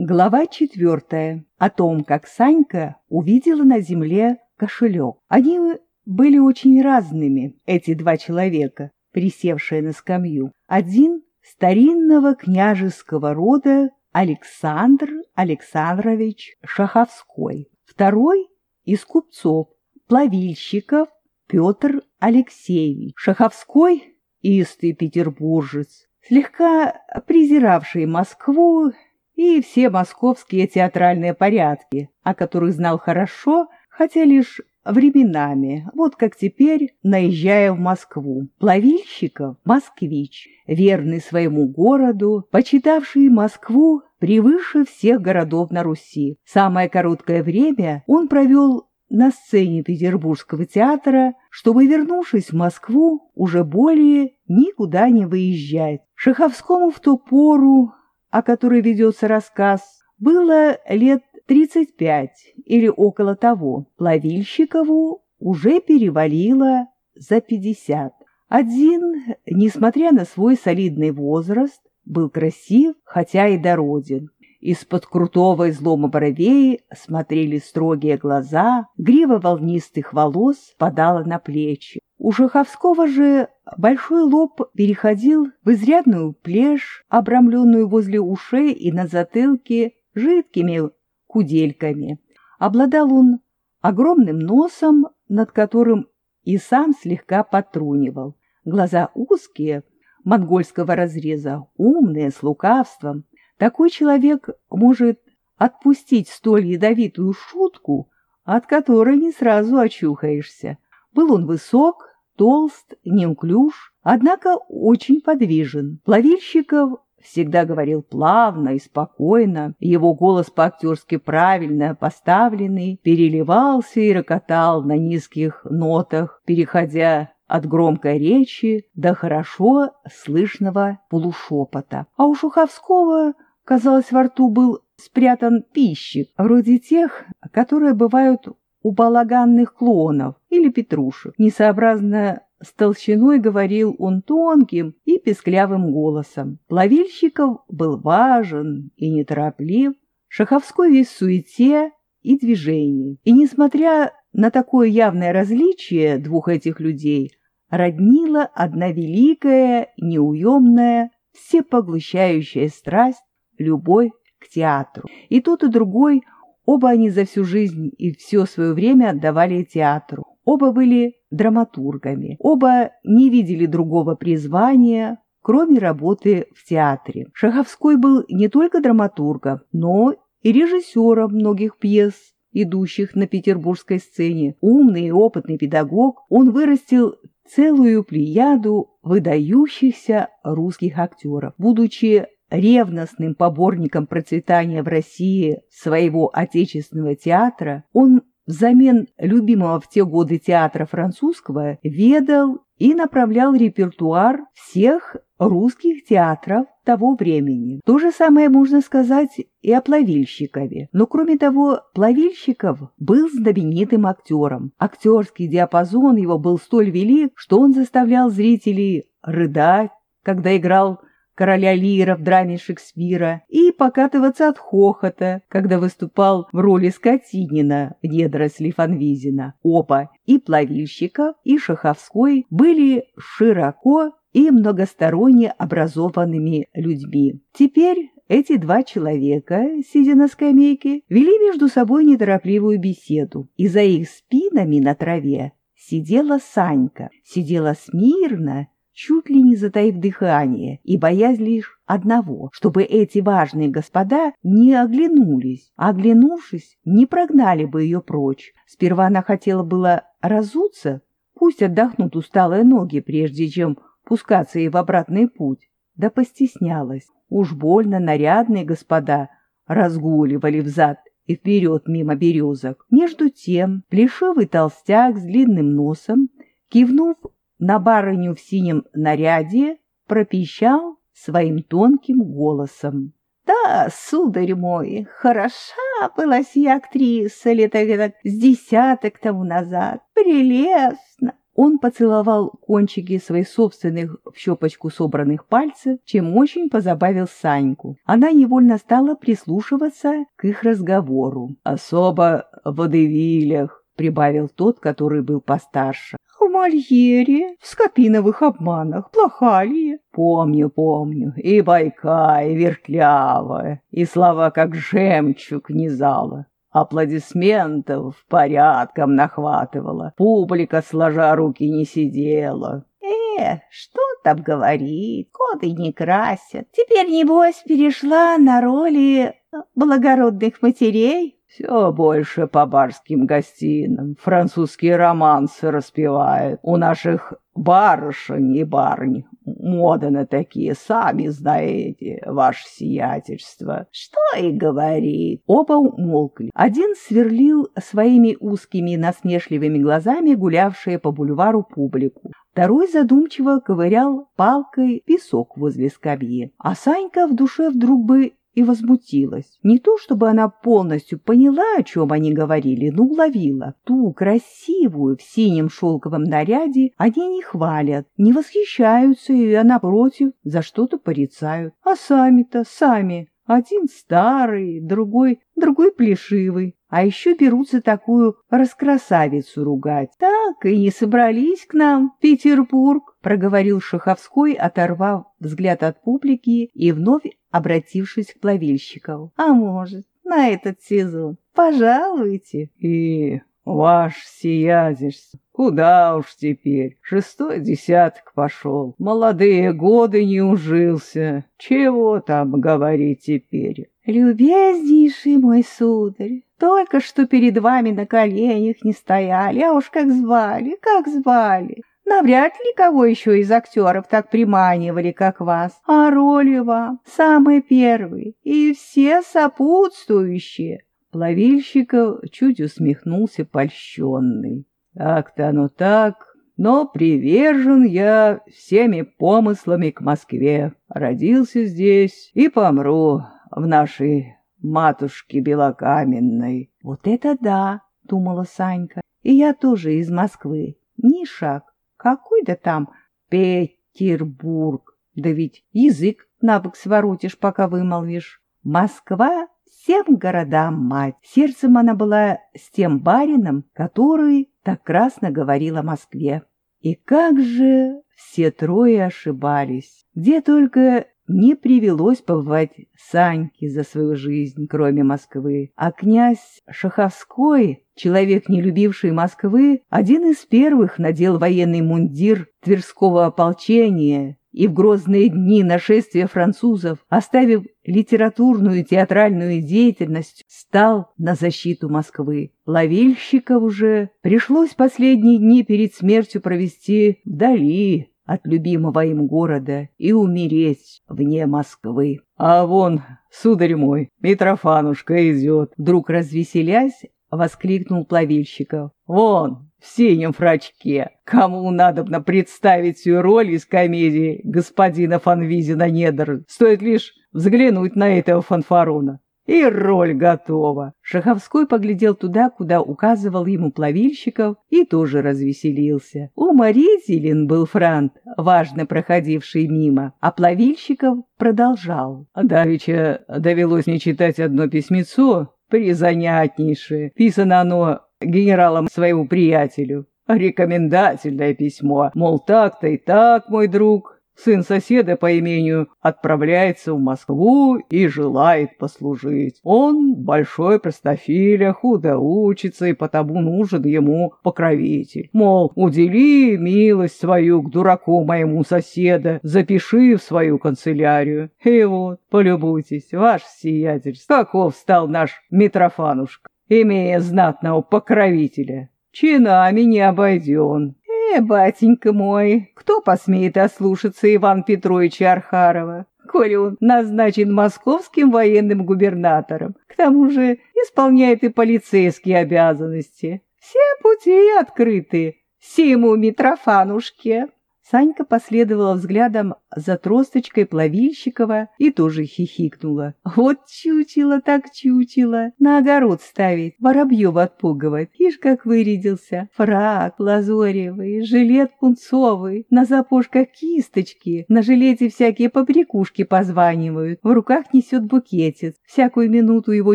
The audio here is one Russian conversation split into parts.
Глава четвертая. О том, как Санька увидела на земле кошелек. Они были очень разными, эти два человека, присевшие на скамью. Один старинного княжеского рода Александр Александрович Шаховской. Второй из купцов, плавильщиков Петр Алексеевич. Шаховской – истый петербуржец, слегка презиравший Москву и все московские театральные порядки, о которых знал хорошо, хотя лишь временами, вот как теперь, наезжая в Москву. Плавильщиков – москвич, верный своему городу, почитавший Москву превыше всех городов на Руси. Самое короткое время он провел на сцене Петербургского театра, чтобы, вернувшись в Москву, уже более никуда не выезжать. Шаховскому в ту пору о которой ведется рассказ, было лет 35 или около того. Плавильщикову уже перевалило за 50. Один, несмотря на свой солидный возраст, был красив, хотя и дороден. Из-под крутого излома бровей смотрели строгие глаза, грива волнистых волос падала на плечи. У Жаховского же большой лоб переходил в изрядную плешь, обрамленную возле ушей и на затылке жидкими кудельками. Обладал он огромным носом, над которым и сам слегка потрунивал. Глаза узкие, монгольского разреза, умные, с лукавством. Такой человек может отпустить столь ядовитую шутку, от которой не сразу очухаешься. Был он высок, толст, неуклюж, однако очень подвижен. Плавильщиков всегда говорил плавно и спокойно, его голос по-актерски правильно поставленный переливался и рокотал на низких нотах, переходя от громкой речи до хорошо слышного полушепота. А у Шуховского, казалось, во рту был спрятан пищик, вроде тех, которые бывают у балаганных клонов или петрушек. Несообразно с толщиной говорил он тонким и песклявым голосом. Плавильщиков был важен и нетороплив, Шаховской весь суете и движении. И, несмотря на такое явное различие двух этих людей, роднила одна великая, неуемная, всепоглощающая страсть — любовь к театру. И тот, и другой — Оба они за всю жизнь и все свое время отдавали театру. Оба были драматургами. Оба не видели другого призвания, кроме работы в театре. Шаховской был не только драматургом, но и режиссером многих пьес, идущих на петербургской сцене. Умный и опытный педагог, он вырастил целую плеяду выдающихся русских актеров. Будучи ревностным поборником процветания в России своего отечественного театра, он взамен любимого в те годы театра французского ведал и направлял репертуар всех русских театров того времени. То же самое можно сказать и о Плавильщикове. Но кроме того, Плавильщиков был знаменитым актером. Актерский диапазон его был столь велик, что он заставлял зрителей рыдать, когда играл короля Лира в драме Шекспира и покатываться от хохота, когда выступал в роли Скотинина в недоросли Фанвизина. Оба, и Плавильщиков, и Шаховской, были широко и многосторонне образованными людьми. Теперь эти два человека, сидя на скамейке, вели между собой неторопливую беседу, и за их спинами на траве сидела Санька, сидела смирно чуть ли не затаив дыхание и боясь лишь одного, чтобы эти важные господа не оглянулись, а оглянувшись, не прогнали бы ее прочь. Сперва она хотела было разуться, пусть отдохнут усталые ноги, прежде чем пускаться ей в обратный путь, да постеснялась. Уж больно нарядные господа разгуливали взад и вперед мимо березок. Между тем плешивый толстяк с длинным носом, кивнув на барыню в синем наряде пропищал своим тонким голосом. «Да, сударь мой, хороша была сия актриса лет с десяток тому назад. Прелестно, он поцеловал кончики своих собственных в щепочку собранных пальцев, чем очень позабавил Саньку. Она невольно стала прислушиваться к их разговору. «Особо в водевилях», — прибавил тот, который был постарше. «В Мольере, в скопиновых обманах, плохали». «Помню, помню, и байка, и вертлява, и слова как жемчуг низала. Аплодисментов порядком нахватывала. Публика, сложа руки, не сидела. Э, что там говорит, коты не красят. Теперь, небось, перешла на роли благородных матерей? Все больше по барским гостинам, французские романсы распевает. У наших барышень и барынь мода на такие, сами знаете, ваше сиятельство. Что и говорит. Оба умолкли. Один сверлил своими узкими насмешливыми глазами гулявшие по бульвару публику. Второй задумчиво ковырял палкой песок возле скамьи. А Санька в душе вдруг бы и возмутилась. Не то, чтобы она полностью поняла, о чем они говорили, но уловила. Ту красивую в синем шелковом наряде они не хвалят, не восхищаются и, а напротив, за что-то порицают. А сами-то, сами, один старый, другой, другой плешивый. А еще берутся такую раскрасавицу ругать. Так и не собрались к нам Петербург, проговорил Шаховской, оторвав взгляд от публики и вновь обратившись к плавильщикам. А может, на этот сезон пожалуйте. И ваш сиятельство, куда уж теперь, шестой десяток пошел, молодые годы не ужился, чего там говорить теперь? Любезнейший мой сударь, только что перед вами на коленях не стояли, а уж как звали, как звали. Навряд ли кого еще из актеров так приманивали, как вас. А роли вам самые первые и все сопутствующие. Плавильщиков чуть усмехнулся польщенный. Так-то оно так, но привержен я всеми помыслами к Москве. Родился здесь и помру в нашей матушке белокаменной. Вот это да, думала Санька. И я тоже из Москвы. Ни шаг. Какой да там Петербург. Да ведь язык набок своротишь, пока вымолвишь. Москва всем городам мать. Сердцем она была с тем барином, который так красно говорил о Москве. И как же все трое ошибались. Где только не привелось побывать Саньке за свою жизнь, кроме Москвы. А князь Шаховской, человек, не любивший Москвы, один из первых надел военный мундир Тверского ополчения и в грозные дни нашествия французов, оставив литературную и театральную деятельность, стал на защиту Москвы. Ловильщиков уже пришлось последние дни перед смертью провести вдали от любимого им города и умереть вне Москвы. А вон, сударь мой, Митрофанушка идет. Вдруг развеселясь, воскликнул плавильщиков. Вон, в синем фрачке. Кому надобно представить всю роль из комедии господина Фанвизина Недр, стоит лишь взглянуть на этого фанфарона. И роль готова. Шаховской поглядел туда, куда указывал ему плавильщиков, и тоже развеселился. Уморителен был Франт, важно проходивший мимо, а плавильщиков продолжал. Давеча довелось мне читать одно письмецо, призанятнейшее. Писано оно генералом своему приятелю. Рекомендательное письмо, мол, так-то и так, мой друг, Сын соседа по имению отправляется в Москву и желает послужить. Он большой простофиля, худо учится, и потому нужен ему покровитель. Мол, удели милость свою к дураку моему соседа, запиши в свою канцелярию. И вот, полюбуйтесь, ваш сиятельство, каков стал наш Митрофанушка, имея знатного покровителя. Чинами не обойден. «Э, батенька мой, кто посмеет ослушаться Ивана Петровича Архарова, коли он назначен московским военным губернатором, к тому же исполняет и полицейские обязанности. Все пути открыты Симу Митрофанушке». Санька последовала взглядом за тросточкой Плавильщикова и тоже хихикнула. Вот чучело так чучело, на огород ставить, воробьев отпугивать. Ишь, как вырядился. Фрак лазоревый, жилет пунцовый, на запушках кисточки, на жилете всякие побрякушки позванивают, в руках несет букетец. Всякую минуту его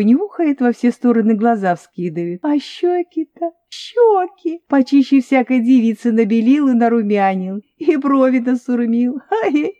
нюхает, во все стороны глаза вскидывает. А щеки-то щеки, почище всякой девицы набелил и нарумянил, и брови насурмил. Ай,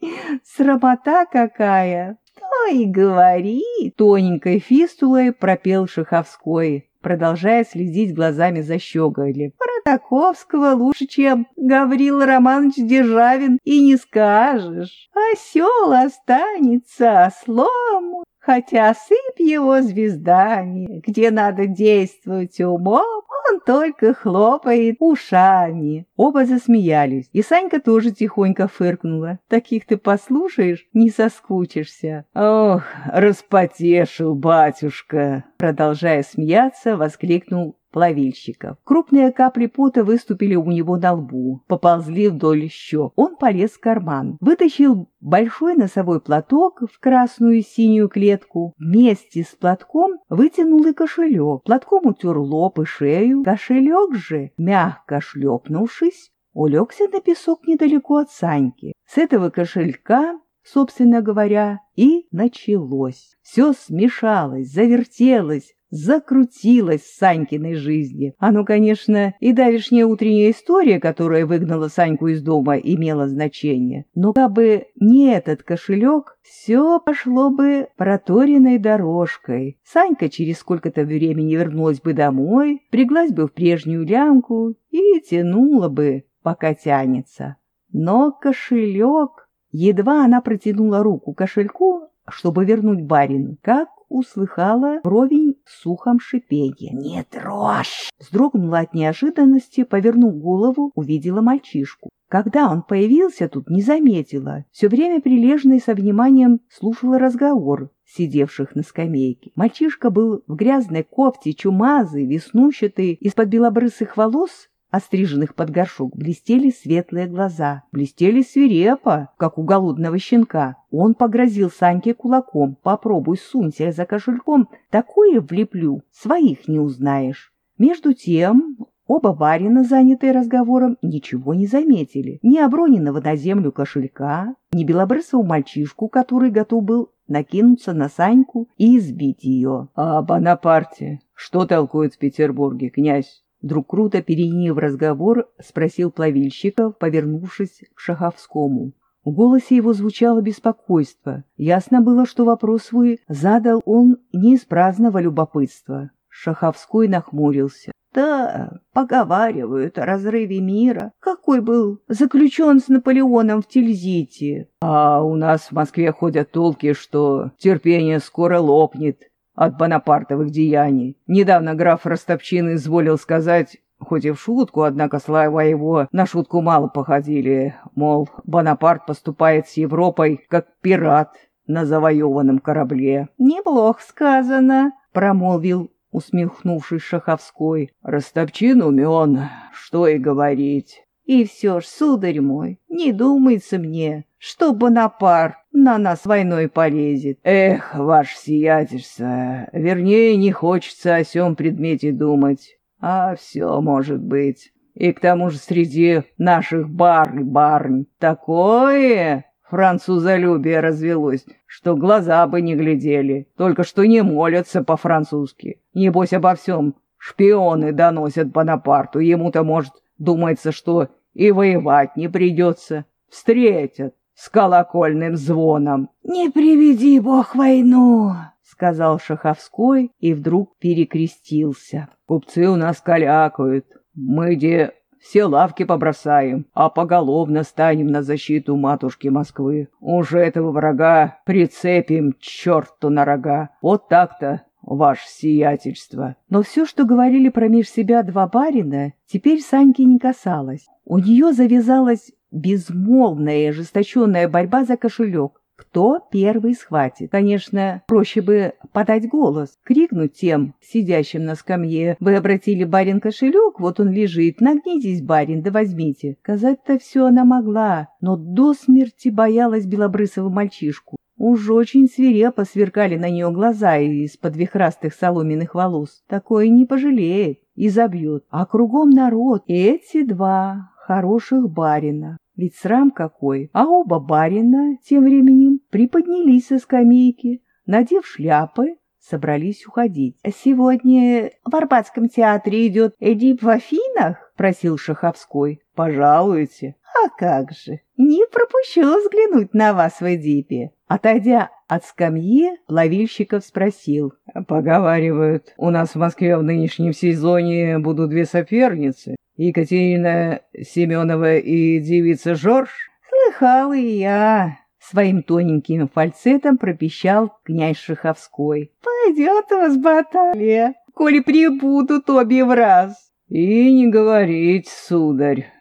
срамота какая! То и говори, тоненькой фистулой пропел Шаховской, продолжая следить глазами за щеголем. Про Таковского лучше, чем Гаврил Романович Державин, и не скажешь. Осел останется ослом, хотя сыпь его звездами, где надо действовать умом, он только хлопает ушами. Оба засмеялись, и Санька тоже тихонько фыркнула. Таких ты послушаешь, не соскучишься. Ох, распотешил батюшка! Продолжая смеяться, воскликнул плавильщиков. Крупные капли пота выступили у него на лбу, поползли вдоль щек. Он полез в карман, вытащил большой носовой платок в красную и синюю клетку. Вместе с платком вытянул и кошелек. Платком утер лоб и шею. Кошелек же, мягко шлепнувшись, улегся на песок недалеко от Саньки. С этого кошелька собственно говоря, и началось. Все смешалось, завертелось, закрутилось в Санькиной жизни. Оно, конечно, и давешняя утренняя история, которая выгнала Саньку из дома, имела значение. Но как бы не этот кошелек, все пошло бы проторенной дорожкой. Санька через сколько-то времени вернулась бы домой, приглась бы в прежнюю лямку и тянула бы, пока тянется. Но кошелек... Едва она протянула руку к кошельку, чтобы вернуть барину, как услыхала вровень сухом шипенье. «Не трожь!» Вздрогнула от неожиданности, повернув голову, увидела мальчишку. Когда он появился тут, не заметила. Все время прилежно и со вниманием слушала разговор сидевших на скамейке. Мальчишка был в грязной кофте, чумазый, веснущатый, из-под белобрысых волос остриженных под горшок, блестели светлые глаза, блестели свирепо, как у голодного щенка. Он погрозил Саньке кулаком. «Попробуй, сунься за кошельком, такое влеплю, своих не узнаешь». Между тем Оба барина, занятые разговором, ничего не заметили. Ни оброненного на землю кошелька, ни белобрысого мальчишку, который готов был накинуться на Саньку и избить ее. — А Бонапарте что толкует в Петербурге, князь? Вдруг круто переменив разговор, спросил плавильщиков, повернувшись к Шаховскому. В голосе его звучало беспокойство. Ясно было, что вопрос свой задал он не из праздного любопытства. Шаховской нахмурился. Да, поговаривают о разрыве мира. Какой был заключен с Наполеоном в Тильзите. А у нас в Москве ходят толки, что терпение скоро лопнет, от Бонапартовых деяний. Недавно граф Ростопчин изволил сказать, хоть и в шутку, однако слова его на шутку мало походили, мол, Бонапарт поступает с Европой как пират на завоеванном корабле. «Неплохо сказано», — промолвил усмехнувшись Шаховской. «Ростопчин умен, что и говорить». «И все ж, сударь мой, не думается мне, что Бонапарт на нас войной полезет. Эх, ваше сиятельство, вернее, не хочется о сём предмете думать, а все может быть. И к тому же среди наших бар и барнь такое французолюбие развелось, что глаза бы не глядели, только что не молятся по-французски. Небось обо всем шпионы доносят Бонапарту, ему-то, может, думается, что и воевать не придется. Встретят, с колокольным звоном. «Не приведи бог войну!» — сказал Шаховской и вдруг перекрестился. «Купцы у нас калякают. Мы где все лавки побросаем, а поголовно станем на защиту матушки Москвы. Уже этого врага прицепим черту на рога. Вот так-то, ваше сиятельство. Но все, что говорили промеж себя два барина, теперь Саньки не касалось. У нее завязалась безмолвная и ожесточенная борьба за кошелек. кто первый схватит. Конечно, проще бы подать голос, крикнуть тем, сидящим на скамье. Вы обратили барин кошелек, вот он лежит, нагнитесь, барин, да возьмите. Сказать-то все она могла, но до смерти боялась белобрысого мальчишку. Уж очень свирепо сверкали на нее глаза из-под вихрастых соломенных волос. Такое не пожалеет и забьет. А кругом народ. Эти два хороших барина. Ведь срам какой. А оба барина тем временем приподнялись со скамейки, надев шляпы, собрались уходить. «Сегодня в Арбатском театре идет Эдип в Афинах?» — просил Шаховской. «Пожалуйте». «А как же! Не пропущу взглянуть на вас в Эдипе!» Отойдя от скамьи, ловильщиков спросил. «Поговаривают, у нас в Москве в нынешнем сезоне будут две соперницы. Екатерина Семенова и девица Жорж?» «Слыхал и я!» Своим тоненьким фальцетом пропищал князь Шаховской. «Пойдет у вас баталия, коли прибудут обе в раз!» «И не говорить, сударь!»